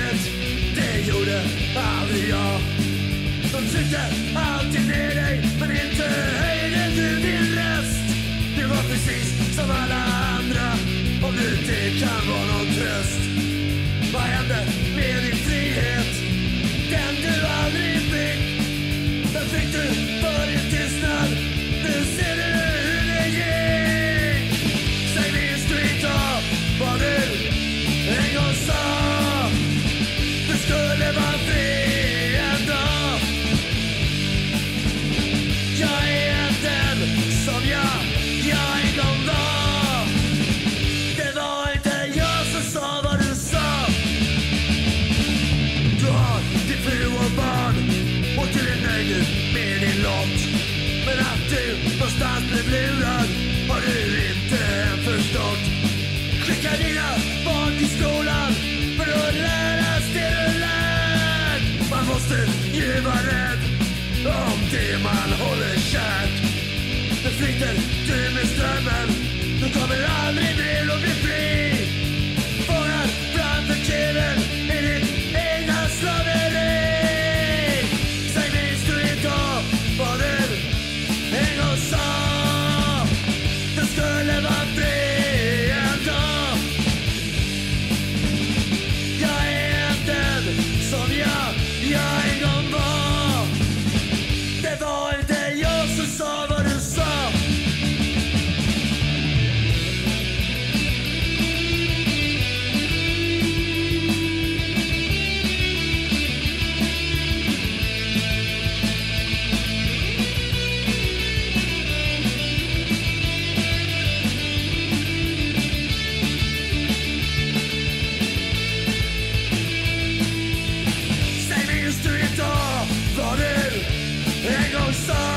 vattnet, det gjorde aldrig jag. De tryckte alltid ner dig, men inte höjde du din röst. Du var precis som alla andra, om du inte kan vara någon tröst. Vad hände förlåt Men att du någonstans blev lurad har du inte än förstått. Skicka dina barn till skolan för att lära sig det du lärt Man måste ju vara rädd om det man håller kärt. Men flyter du med strömmen, du kommer aldrig bli so.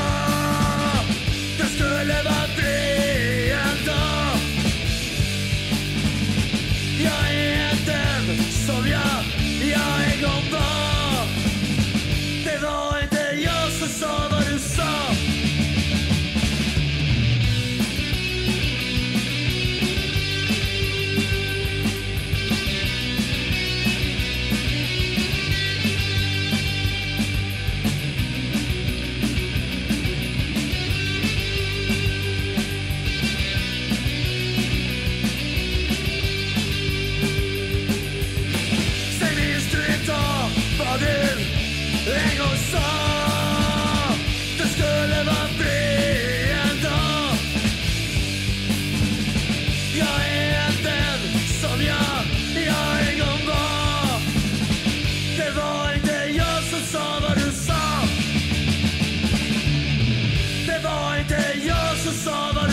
saw the